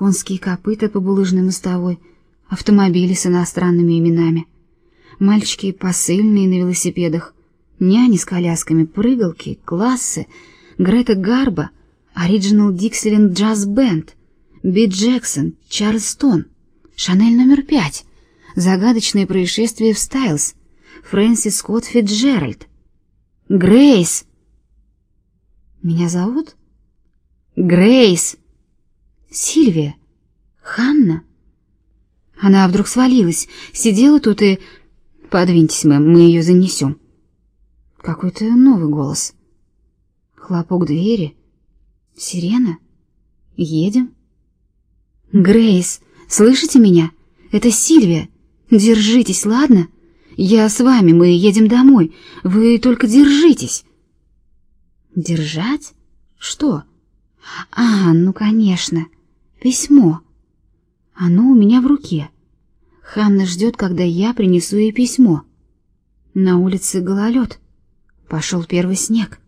Конские копыта по булыжной мостовой, автомобили с иностранными именами, мальчики посыльные на велосипедах, няни с колясками, прыгалки, классы, Грета Гарба, Original Dixieland Jazz Band, Би Джексон, Чарльстон, Шанель номер пять, загадочное происшествие в Стайлс, Фрэнсис Скотт Фитджеральд, Грейс. Меня зовут? Грейс. Сильвия. Ханна. Она вдруг свалилась, сидела тут и... Подвиньтесь, мэм, мы ее занесем. Какой-то новый голос. Хлопок двери. Сирена. Едем. Грейс, слышите меня? Это Сильвия. Держитесь, ладно? Я с вами, мы едем домой. Вы только держитесь. Держать? Что? А, ну, конечно. Письмо. Оно у меня в руке. Ханна ждет, когда я принесу ей письмо. На улице гололед. Пошел первый снег.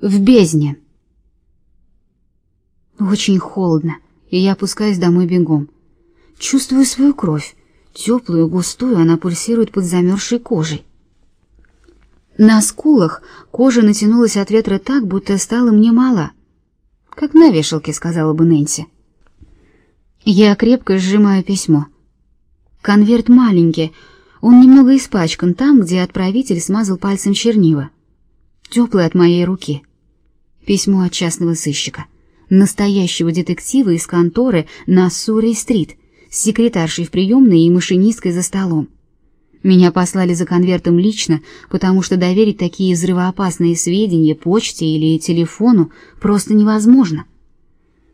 В бездне. Очень холодно, и я опускаюсь домой бегом. Чувствую свою кровь, теплую, густую, она пульсирует под замерзшей кожей. На скулах кожа натянулась от ветра так, будто стала мне мала. Как на вешалке, сказала бы Нэнси. Я крепко сжимаю письмо. Конверт маленький, он немного испачкан там, где отправитель смазал пальцем чернила. Теплый от моей руки. Письмо от частного сыщика, настоящего детектива из конторы на Суррей-стрит, с секретаршей в приемной и машинисткой за столом. Меня послали за конвертом лично, потому что доверить такие взрывоопасные сведения почте или телефону просто невозможно.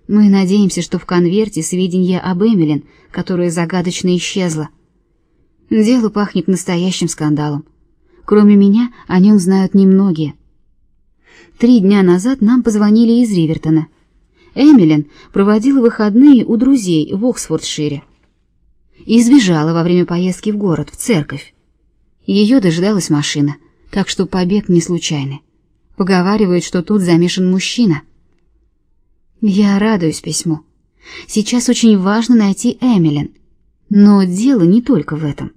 Мы надеемся, что в конверте сведения об Эмилин, которая загадочно исчезла. Дело пахнет настоящим скандалом. Кроме меня, о нем знают немногие. Три дня назад нам позвонили из Ривертона. Эмилин проводила выходные у друзей в Оксфордшире и сбежала во время поездки в город, в церковь. Ее дожидалась машина, так что побег не случайный. Поговаривают, что тут замешан мужчина. Я радуюсь письму. Сейчас очень важно найти Эмилин. Но дело не только в этом.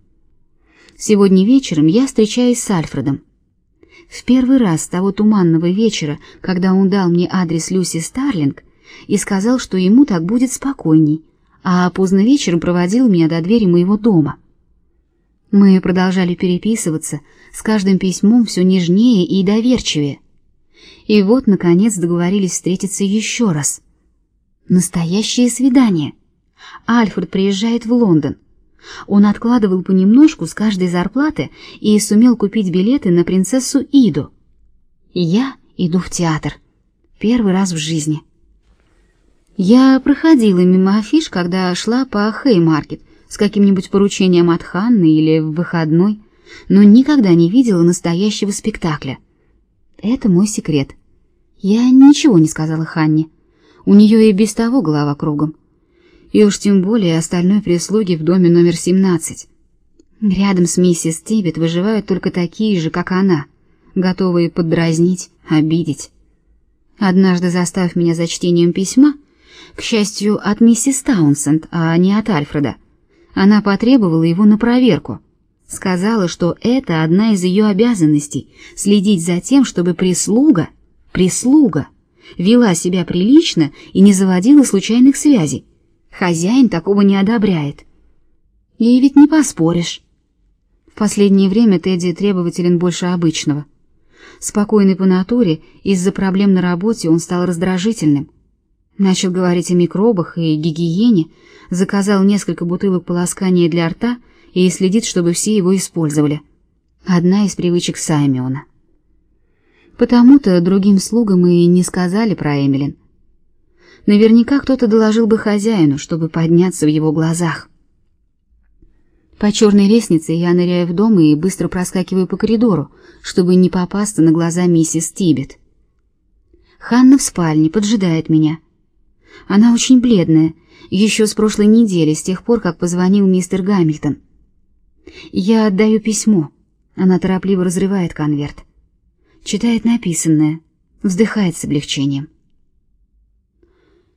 Сегодня вечером я встречаюсь с Альфредом. В первый раз с того туманного вечера, когда он дал мне адрес Люси Старлинг и сказал, что ему так будет спокойней, а поздно вечером проводил меня до двери моего дома. Мы продолжали переписываться, с каждым письмом все нежнее и доверчивее. И вот, наконец, договорились встретиться еще раз. Настоящее свидание. Альфред приезжает в Лондон. Он откладывал понемножку с каждой зарплаты и сумел купить билеты на принцессу Иду. Я иду в театр. Первый раз в жизни. Я проходила мимо афиш, когда шла по Хеймаркет с каким-нибудь поручением от Ханны или в выходной, но никогда не видела настоящего спектакля. Это мой секрет. Я ничего не сказала Ханне. У нее и без того голова кругом. И уж тем более остальной прислуги в доме номер 17. Рядом с миссис Тибет выживают только такие же, как она, готовые поддразнить, обидеть. Однажды, заставив меня за чтением письма, к счастью, от миссис Таунсенд, а не от Альфреда. Она потребовала его на проверку. Сказала, что это одна из ее обязанностей следить за тем, чтобы прислуга, прислуга вела себя прилично и не заводила случайных связей. Хозяин такого не одобряет. Ей ведь не поспоришь. В последнее время Тедди требователен больше обычного. Спокойный по натуре, из-за проблем на работе он стал раздражительным. Начал говорить о микробах и гигиене, заказал несколько бутылок полоскания для рта и следит, чтобы все его использовали. Одна из привычек Саймеона. Потому-то другим слугам и не сказали про Эмилин. Наверняка кто-то доложил бы хозяину, чтобы подняться в его глазах. По черной лестнице я ныряю в дом и быстро проскакиваю по коридору, чтобы не попасться на глаза миссис Тибет. Ханна в спальне поджидает меня — она очень бледная, еще с прошлой недели, с тех пор, как позвонил мистер Гамильтон. Я отдаю письмо. Она торопливо разрывает конверт. Читает написанное. Вздыхает с облегчением.